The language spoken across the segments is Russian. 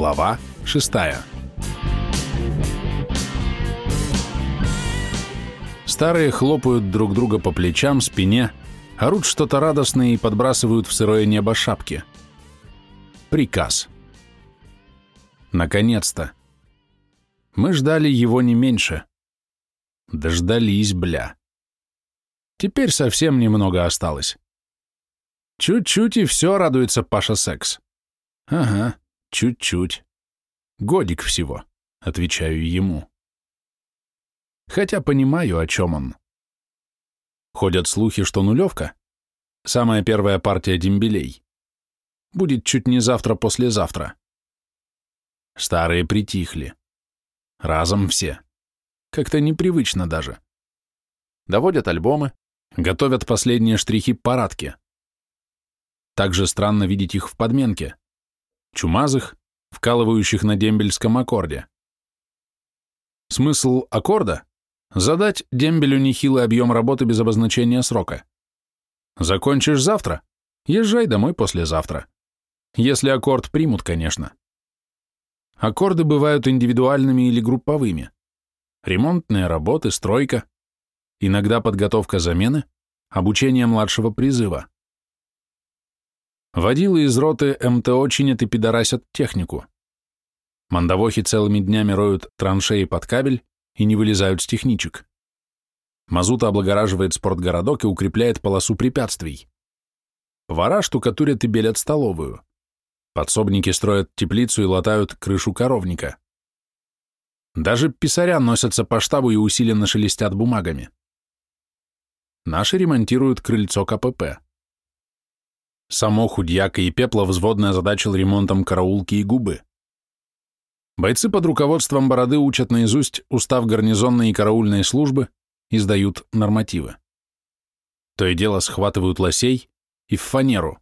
Глава шестая. Старые хлопают друг друга по плечам, спине, орут что-то радостное и подбрасывают в сырое небо шапки. Приказ. Наконец-то. Мы ждали его не меньше. Дождались, бля. Теперь совсем немного осталось. Чуть-чуть и все, радуется Паша Секс. Ага, чуть-чуть. Годик всего, отвечаю ему. Хотя понимаю, о чем он. Ходят слухи, что нулевка, самая первая партия дембелей, будет чуть не завтра-послезавтра. Старые притихли. Разом все. Как-то непривычно даже. Доводят альбомы, готовят последние штрихи парадки. Также странно видеть их в подменке. Чумазых, вкалывающих на дембельском аккорде. Смысл аккорда — задать дембелю нехилый объем работы без обозначения срока. Закончишь завтра — езжай домой послезавтра. Если аккорд примут, конечно. Аккорды бывают индивидуальными или групповыми. Ремонтные работы, стройка, иногда подготовка замены, обучение младшего призыва. Водилы из роты МТО чинят и пидорасят технику. Мандавохи целыми днями роют траншеи под кабель и не вылезают с техничек. Мазута облагораживает спортгородок и укрепляет полосу препятствий. Повара штукатурят и белят столовую. Подсобники строят теплицу и латают крышу коровника. Даже писаря носятся по штабу и усиленно шелестят бумагами. Наши ремонтируют крыльцо КПП. Само Худьяка и Пепла взводно озадачил ремонтом караулки и губы. Бойцы под руководством Бороды учат наизусть устав гарнизонной и караульной службы и сдают нормативы. То и дело схватывают лосей и в фанеру.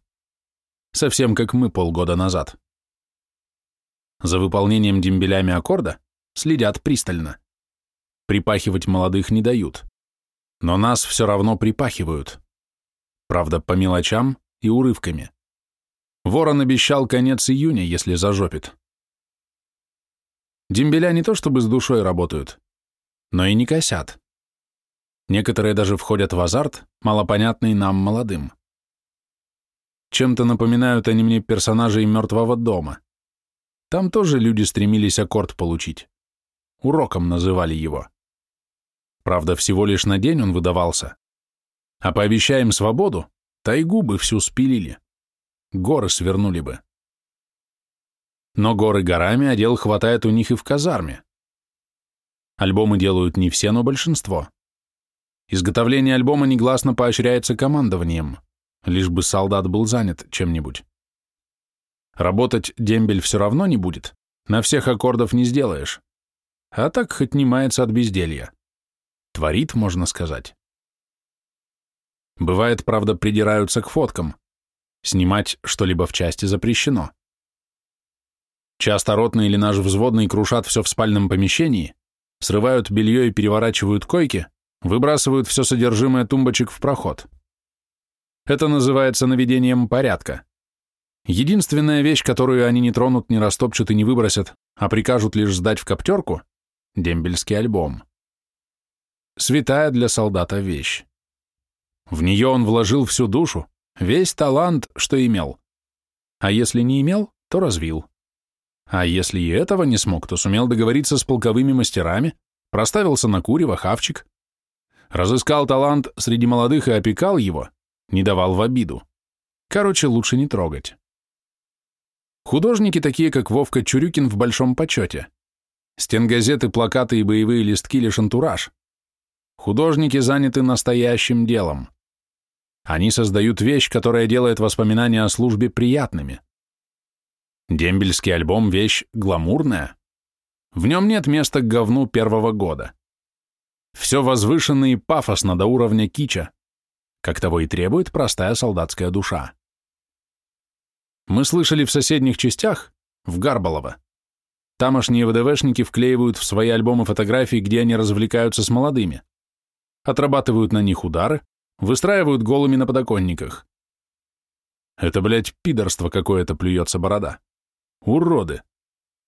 Совсем как мы полгода назад. За выполнением дембелями аккорда следят пристально. Припахивать молодых не дают. Но нас все равно припахивают. Правда, по мелочам и урывками. Ворон обещал конец июня, если зажопит. Дембеля не то чтобы с душой работают, но и не косят. Некоторые даже входят в азарт, малопонятный нам, молодым. Чем-то напоминают они мне персонажей «Мертвого дома». Там тоже люди стремились аккорд получить. Уроком называли его. Правда, всего лишь на день он выдавался. А пообещаем свободу, Тайгу бы всю спилили. Горы свернули бы. Но горы горами, а дел хватает у них и в казарме. Альбомы делают не все, но большинство. Изготовление альбома негласно поощряется командованием, лишь бы солдат был занят чем-нибудь. Работать дембель все равно не будет, на всех аккордов не сделаешь. А так хоть не мается от безделья. Творит, можно сказать. Бывает, правда, придираются к фоткам. Снимать что-либо в части запрещено. Часто ротный или наш взводный крушат все в спальном помещении, срывают белье и переворачивают койки, выбрасывают все содержимое тумбочек в проход. Это называется наведением порядка. Единственная вещь, которую они не тронут, не растопчут и не выбросят, а прикажут лишь сдать в коптерку — дембельский альбом. Святая для солдата вещь. В нее он вложил всю душу, весь талант, что имел. А если не имел, то развил. А если и этого не смог, то сумел договориться с полковыми мастерами, проставился на курево, хавчик, разыскал талант среди молодых и опекал его, не давал в обиду. Короче, лучше не трогать. Художники, такие как Вовка Чурюкин, в большом почете. Стенгазеты, плакаты и боевые листки — лишь антураж. Художники заняты настоящим делом. Они создают вещь, которая делает воспоминания о службе приятными. Дембельский альбом — вещь гламурная. В нем нет места к говну первого года. Все возвышенно и пафосно до уровня кича, как того и требует простая солдатская душа. Мы слышали в соседних частях, в Гарбалово, тамошние ВДВшники вклеивают в свои альбомы фотографии, где они развлекаются с молодыми, отрабатывают на них удары, Выстраивают голыми на подоконниках. Это, блядь, пидорство какое-то плюется борода. Уроды.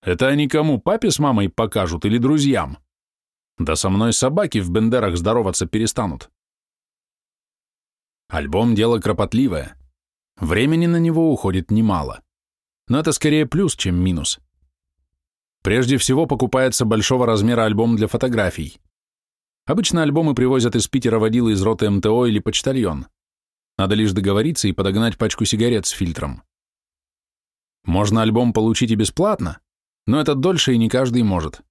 Это они кому, папе с мамой покажут или друзьям? Да со мной собаки в бендерах здороваться перестанут. Альбом — дело кропотливое. Времени на него уходит немало. Но это скорее плюс, чем минус. Прежде всего покупается большого размера альбом для фотографий. Обычно альбомы привозят из Питера водилы из роты МТО или почтальон. Надо лишь договориться и подогнать пачку сигарет с фильтром. Можно альбом получить и бесплатно, но это дольше и не каждый может.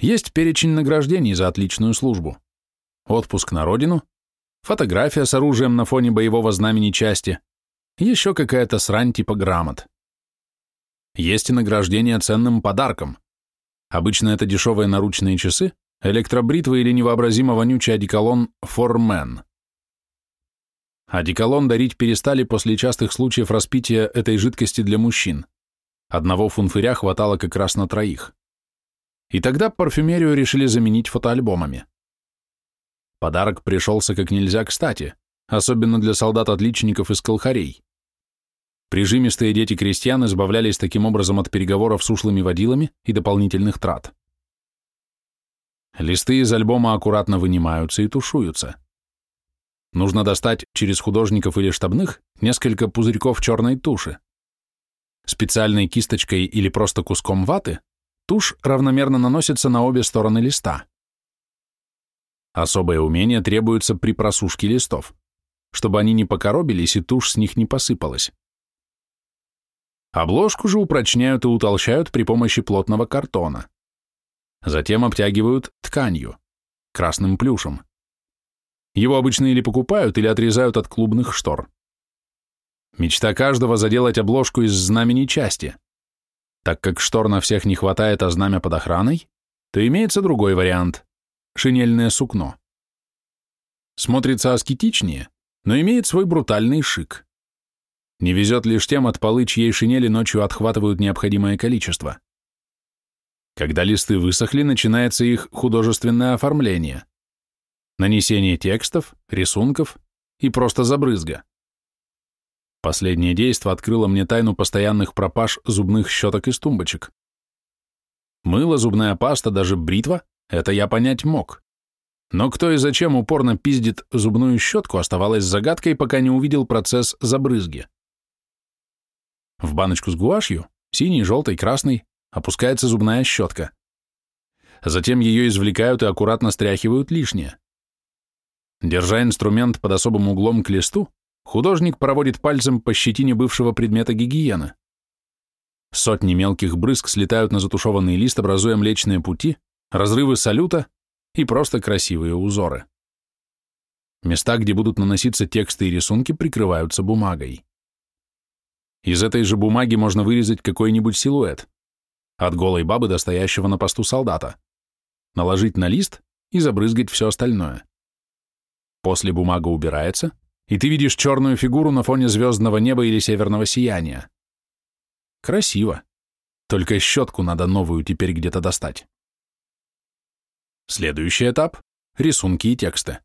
Есть перечень награждений за отличную службу. Отпуск на родину, фотография с оружием на фоне боевого знамени части, еще какая-то срань типа грамот. Есть и награждение ценным подарком. Обычно это дешевые наручные часы, электробритвы или невообразимо вонючий одеколон «Формен». Одеколон дарить перестали после частых случаев распития этой жидкости для мужчин. Одного фунфыря хватало как раз на троих. И тогда парфюмерию решили заменить фотоальбомами. Подарок пришелся как нельзя кстати, особенно для солдат-отличников из колхарей. Прижимистые дети крестьян избавлялись таким образом от переговоров с ушлыми водилами и дополнительных трат. Листы из альбома аккуратно вынимаются и тушуются. Нужно достать через художников или штабных несколько пузырьков черной туши. Специальной кисточкой или просто куском ваты тушь равномерно наносится на обе стороны листа. Особое умение требуется при просушке листов, чтобы они не покоробились и тушь с них не посыпалась. Обложку же упрочняют и утолщают при помощи плотного картона. Затем обтягивают тканью, красным плюшем. Его обычно или покупают, или отрезают от клубных штор. Мечта каждого заделать обложку из знамени части. Так как штор на всех не хватает, а знамя под охраной, то имеется другой вариант – шинельное сукно. Смотрится аскетичнее, но имеет свой брутальный шик. Не везет лишь тем, от полы чьей шинели ночью отхватывают необходимое количество. Когда листы высохли, начинается их художественное оформление. Нанесение текстов, рисунков и просто забрызга. Последнее действо открыло мне тайну постоянных пропаж зубных щеток из тумбочек. Мыло, зубная паста, даже бритва — это я понять мог. Но кто и зачем упорно пиздит зубную щетку, оставалось загадкой, пока не увидел процесс забрызги. В баночку с гуашью, синий, желтый, красный, опускается зубная щетка. Затем ее извлекают и аккуратно стряхивают лишнее. Держа инструмент под особым углом к листу, художник проводит пальцем по щетине бывшего предмета гигиены. Сотни мелких брызг слетают на затушеванный лист, образуя млечные пути, разрывы салюта и просто красивые узоры. Места, где будут наноситься тексты и рисунки, прикрываются бумагой. Из этой же бумаги можно вырезать какой-нибудь силуэт, от голой бабы до стоящего на посту солдата, наложить на лист и забрызгать все остальное. После бумага убирается, и ты видишь черную фигуру на фоне звездного неба или северного сияния. Красиво. Только щетку надо новую теперь где-то достать. Следующий этап — рисунки и тексты.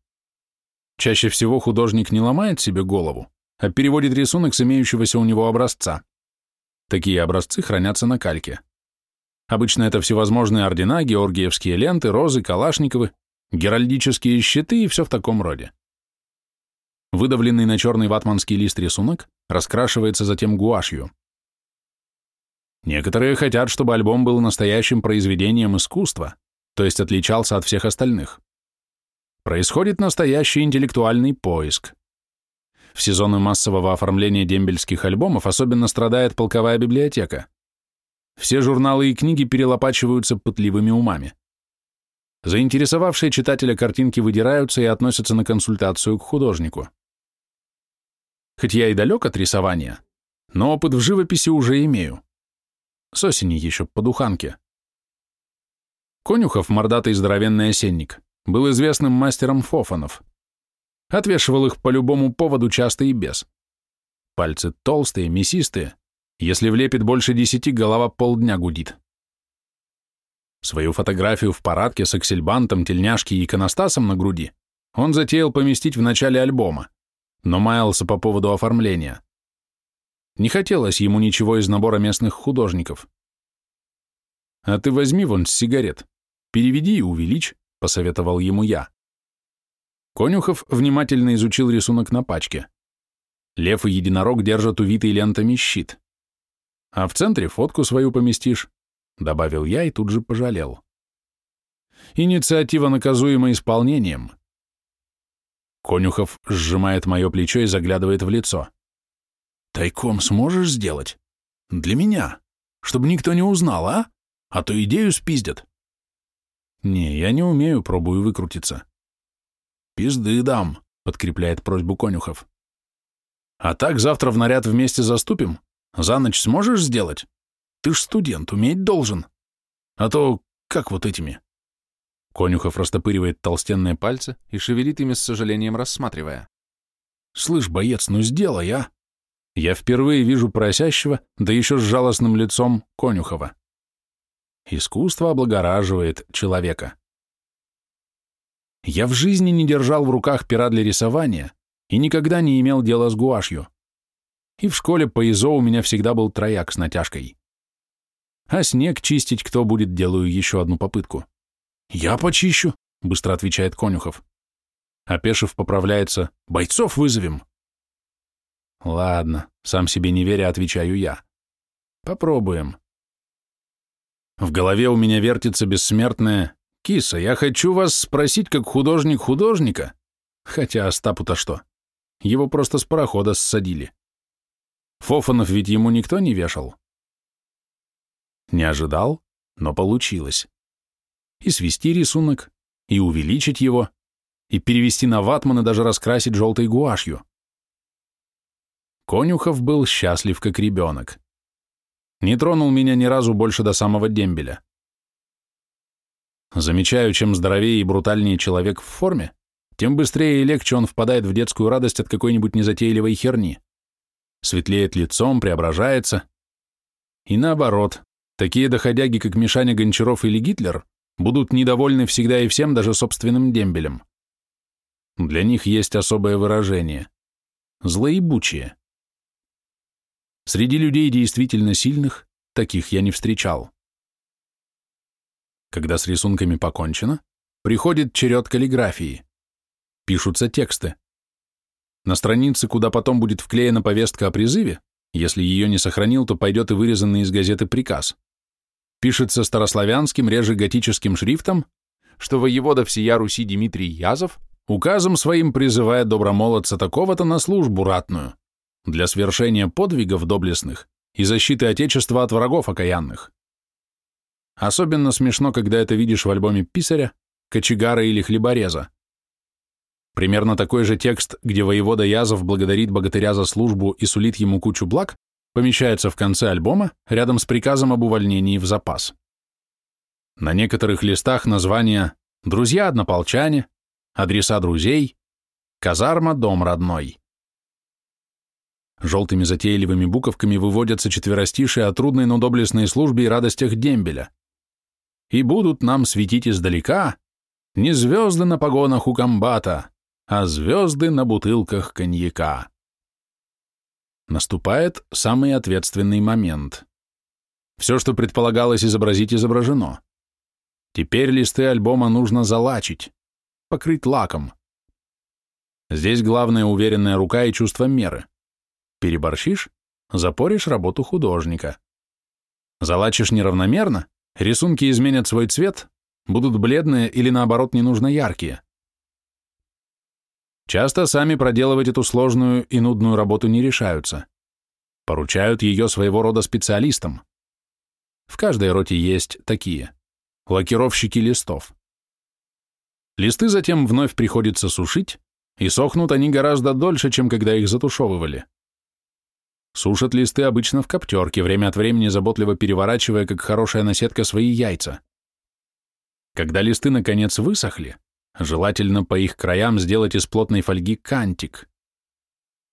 Чаще всего художник не ломает себе голову, а переводит рисунок с имеющегося у него образца. Такие образцы хранятся на кальке. Обычно это всевозможные ордена, георгиевские ленты, розы, калашниковы, геральдические щиты и все в таком роде. Выдавленный на черный ватманский лист рисунок раскрашивается затем гуашью. Некоторые хотят, чтобы альбом был настоящим произведением искусства, то есть отличался от всех остальных. Происходит настоящий интеллектуальный поиск. В сезоны массового оформления дембельских альбомов особенно страдает полковая библиотека. Все журналы и книги перелопачиваются пытливыми умами. Заинтересовавшие читателя картинки выдираются и относятся на консультацию к художнику. Хоть я и далек от рисования, но опыт в живописи уже имею. С осени еще по духанке. Конюхов, мордатый здоровенный осенник, был известным мастером фофанов. Отвешивал их по любому поводу часто и без. Пальцы толстые, мясистые. Если влепит больше десяти, голова полдня гудит. Свою фотографию в парадке с аксельбантом, тельняшки и иконостасом на груди он затеял поместить в начале альбома, но маялся по поводу оформления. Не хотелось ему ничего из набора местных художников. А ты возьми вон с сигарет, переведи и увеличь, посоветовал ему я. Конюхов внимательно изучил рисунок на пачке. Лев и единорог держат увитый лентами щит. А в центре фотку свою поместишь, добавил я и тут же пожалел. Инициатива наказуема исполнением. Конюхов сжимает мое плечо и заглядывает в лицо. Тайком сможешь сделать? Для меня. Чтобы никто не узнал, а? А то идею спиздят. Не, я не умею, пробую выкрутиться. Пизды дам, подкрепляет просьбу Конюхов. А так завтра в наряд вместе заступим? За ночь сможешь сделать? Ты ж студент, уметь должен. А то как вот этими? Конюхов растопыривает толстенные пальцы и шевелит ими с сожалением рассматривая. «Слышь, боец, ну сделай, а!» Я впервые вижу просящего, да еще с жалостным лицом Конюхова. Искусство облагораживает человека. Я в жизни не держал в руках пера для рисования и никогда не имел дела с гуашью. И в школе по ИЗО у меня всегда был трояк с натяжкой. А снег чистить кто будет, делаю еще одну попытку. «Я почищу», — быстро отвечает Конюхов. Опешив поправляется, «бойцов вызовем». Ладно, сам себе не веря, отвечаю я. Попробуем. В голове у меня вертится бессмертная «Киса, я хочу вас спросить, как художник художника». Хотя Остапу-то что? Его просто с парохода ссадили. Фофанов ведь ему никто не вешал. Не ожидал, но получилось. И свести рисунок, и увеличить его, и перевести на ватман и даже раскрасить желтой гуашью. Конюхов был счастлив, как ребенок. Не тронул меня ни разу больше до самого дембеля. Замечаю, чем здоровее и брутальнее человек в форме, тем быстрее и легче он впадает в детскую радость от какой-нибудь незатейливой херни. Светлеет лицом, преображается. И наоборот, такие доходяги, как Мишаня Гончаров или Гитлер, будут недовольны всегда и всем, даже собственным дембелем. Для них есть особое выражение – злоебучие. Среди людей действительно сильных таких я не встречал. Когда с рисунками покончено, приходит черед каллиграфии. Пишутся тексты. На странице, куда потом будет вклеена повестка о призыве, если ее не сохранил, то пойдет и вырезанный из газеты приказ. Пишется старославянским, реже готическим шрифтом, что воевода всея Руси Дмитрий Язов указом своим призывает добромолодца такого-то на службу ратную для свершения подвигов доблестных и защиты Отечества от врагов окаянных. Особенно смешно, когда это видишь в альбоме писаря, кочегара или хлебореза. Примерно такой же текст, где воевода Язов благодарит богатыря за службу и сулит ему кучу благ, помещается в конце альбома рядом с приказом об увольнении в запас. На некоторых листах названия «Друзья-однополчане», «Адреса друзей», «Казарма, дом родной». Желтыми затейливыми буковками выводятся четверостишие о трудной, но доблестной службе и радостях дембеля. «И будут нам светить издалека не звезды на погонах у комбата, а звезды на бутылках коньяка». Наступает самый ответственный момент. Все, что предполагалось изобразить, изображено. Теперь листы альбома нужно залачить, покрыть лаком. Здесь главное уверенная рука и чувство меры. Переборщишь – запоришь работу художника. Залачишь неравномерно – рисунки изменят свой цвет, будут бледные или наоборот ненужно яркие. Часто сами проделывать эту сложную и нудную работу не решаются. Поручают ее своего рода специалистам. В каждой роте есть такие – лакировщики листов. Листы затем вновь приходится сушить, и сохнут они гораздо дольше, чем когда их затушевывали. Сушат листы обычно в коптерке, время от времени заботливо переворачивая, как хорошая наседка, свои яйца. Когда листы наконец высохли, желательно по их краям сделать из плотной фольги кантик.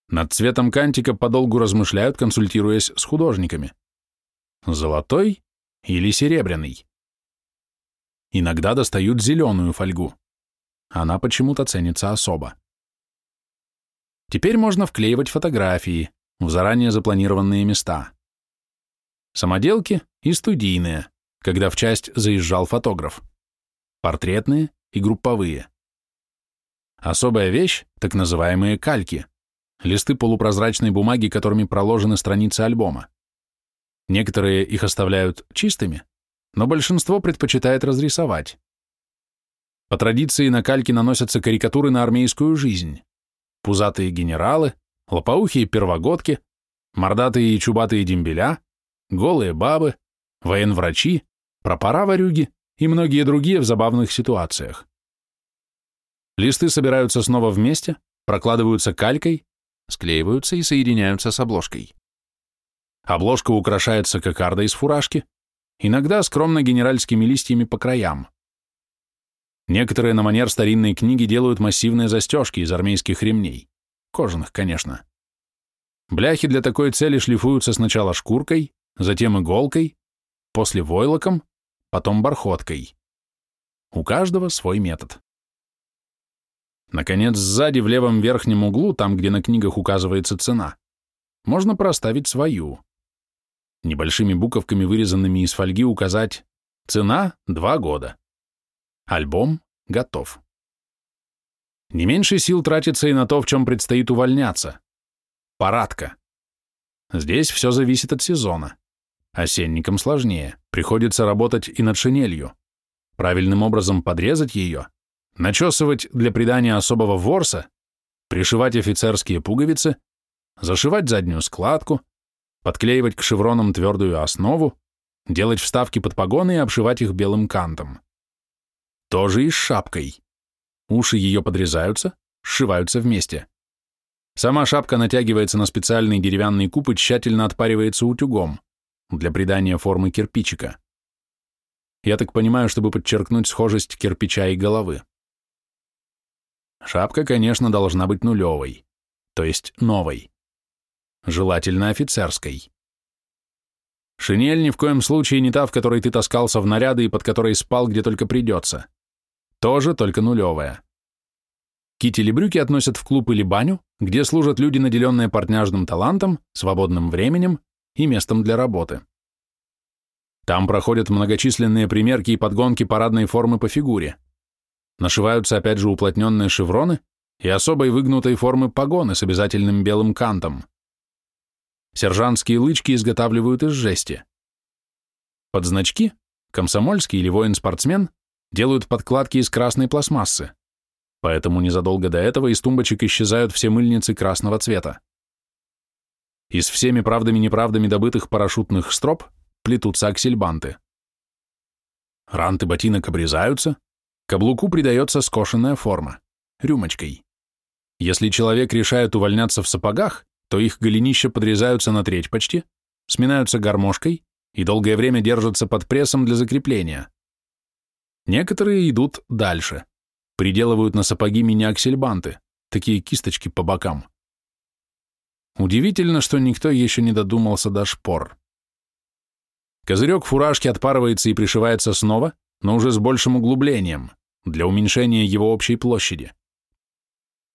Над цветом кантика подолгу размышляют, консультируясь с художниками. Золотой или серебряный? Иногда достают зеленую фольгу. Она почему-то ценится особо. Теперь можно вклеивать фотографии, в заранее запланированные места. Самоделки и студийные, когда в часть заезжал фотограф. Портретные и групповые. Особая вещь – так называемые кальки, листы полупрозрачной бумаги, которыми проложены страницы альбома. Некоторые их оставляют чистыми, но большинство предпочитает разрисовать. По традиции на кальки наносятся карикатуры на армейскую жизнь. Пузатые генералы, лопоухие первогодки, мордатые и чубатые дембеля, голые бабы, военврачи, пропора-ворюги и многие другие в забавных ситуациях. Листы собираются снова вместе, прокладываются калькой, склеиваются и соединяются с обложкой. Обложка украшается кокардой из фуражки, иногда скромно генеральскими листьями по краям. Некоторые на манер старинной книги делают массивные застежки из армейских ремней, кожаных, конечно. Бляхи для такой цели шлифуются сначала шкуркой, затем иголкой, после войлоком, потом бархоткой. У каждого свой метод. Наконец, сзади в левом верхнем углу, там, где на книгах указывается цена, можно проставить свою. Небольшими буковками, вырезанными из фольги, указать «Цена – два года». Альбом готов. Не меньше сил тратится и на то, в чем предстоит увольняться. Парадка. Здесь все зависит от сезона. Осенникам сложнее, приходится работать и над шинелью. Правильным образом подрезать ее, начесывать для придания особого ворса, пришивать офицерские пуговицы, зашивать заднюю складку, подклеивать к шевронам твердую основу, делать вставки под погоны и обшивать их белым кантом. Тоже и с шапкой. Уши ее подрезаются, сшиваются вместе. Сама шапка натягивается на специальный деревянный куб и тщательно отпаривается утюгом для придания формы кирпичика. Я так понимаю, чтобы подчеркнуть схожесть кирпича и головы. Шапка, конечно, должна быть нулевой, то есть новой. Желательно офицерской. Шинель ни в коем случае не та, в которой ты таскался в наряды и под которой спал, где только придется. Тоже только нулевая. Китель и брюки относят в клуб или баню, где служат люди, наделенные партняжным талантом, свободным временем и местом для работы. Там проходят многочисленные примерки и подгонки парадной формы по фигуре. Нашиваются опять же уплотненные шевроны и особой выгнутой формы погоны с обязательным белым кантом. Сержантские лычки изготавливают из жести. Под значки комсомольский или воин-спортсмен делают подкладки из красной пластмассы, поэтому незадолго до этого из тумбочек исчезают все мыльницы красного цвета. Из всеми правдами-неправдами добытых парашютных строп плетутся аксельбанты. Ранты ботинок обрезаются, Каблуку придается скошенная форма, рюмочкой. Если человек решает увольняться в сапогах, то их голенища подрезаются на треть почти, сминаются гармошкой и долгое время держатся под прессом для закрепления. Некоторые идут дальше, приделывают на сапоги мини-аксельбанты, такие кисточки по бокам. Удивительно, что никто еще не додумался до шпор. Козырек фуражки отпарывается и пришивается снова, но уже с большим углублением для уменьшения его общей площади.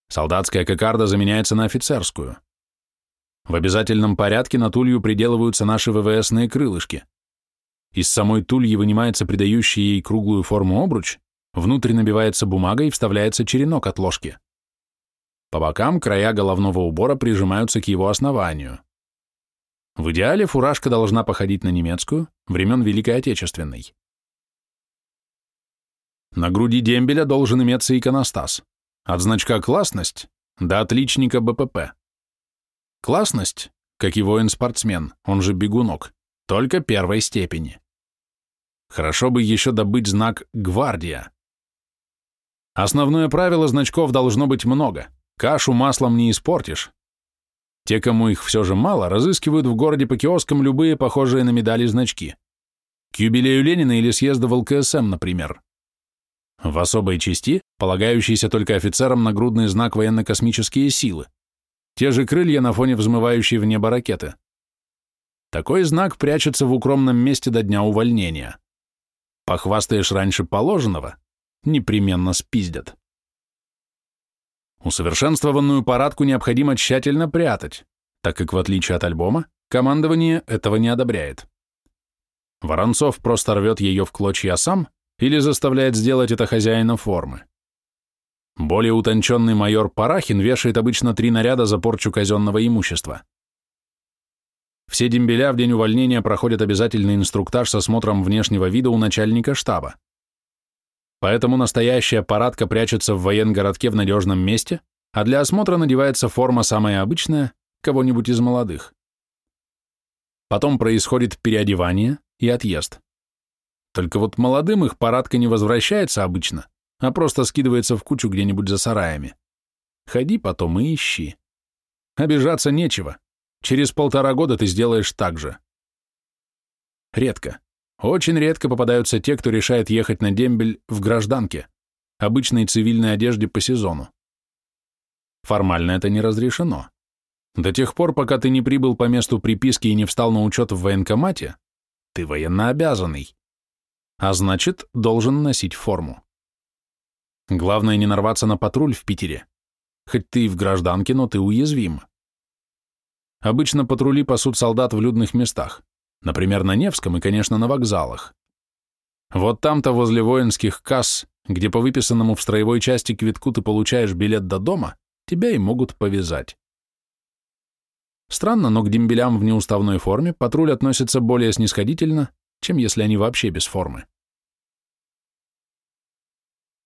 Солдатская кокарда заменяется на офицерскую. В обязательном порядке на тулью приделываются наши ВВСные крылышки. Из самой тульи вынимается придающий ей круглую форму обруч, внутрь набивается бумага и вставляется черенок от ложки. По бокам края головного убора прижимаются к его основанию. В идеале фуражка должна походить на немецкую, времен Великой Отечественной. На груди дембеля должен иметься иконостас. От значка «классность» до отличника БПП. Классность, как и воин-спортсмен, он же бегунок, только первой степени. Хорошо бы еще добыть знак «Гвардия». Основное правило значков должно быть много, кашу маслом не испортишь. Те, кому их все же мало, разыскивают в городе по киоскам любые похожие на медали значки. К юбилею Ленина или съезда в ЛКСМ, например. В особой части, полагающийся только офицерам нагрудный знак военно-космические силы, те же крылья на фоне взмывающей в небо ракеты. Такой знак прячется в укромном месте до дня увольнения. Похвастаешь раньше положенного, непременно спиздят. Усовершенствованную парадку необходимо тщательно прятать, так как, в отличие от альбома, командование этого не одобряет. Воронцов просто рвет ее в клочья сам или заставляет сделать это хозяина формы. Более утонченный майор Парахин вешает обычно три наряда за порчу казенного имущества. Все дембеля в день увольнения проходят обязательный инструктаж со смотром внешнего вида у начальника штаба. Поэтому настоящая парадка прячется в военгородке в надежном месте, а для осмотра надевается форма самая обычная, кого-нибудь из молодых. Потом происходит переодевание и отъезд. Только вот молодым их парадка не возвращается обычно, а просто скидывается в кучу где-нибудь за сараями. Ходи потом и ищи. Обижаться нечего. Через полтора года ты сделаешь так же. Редко, очень редко попадаются те, кто решает ехать на дембель в гражданке, обычной цивильной одежде по сезону. Формально это не разрешено. До тех пор, пока ты не прибыл по месту приписки и не встал на учет в военкомате, ты военно обязанный. А значит, должен носить форму. Главное не нарваться на патруль в Питере. Хоть ты и в гражданке, но ты уязвим. Обычно патрули пасут солдат в людных местах, например, на Невском и, конечно, на вокзалах. Вот там-то возле воинских касс, где по выписанному в строевой части квитку ты получаешь билет до дома, тебя и могут повязать. Странно, но к дембелям в неуставной форме патруль относится более снисходительно, чем если они вообще без формы.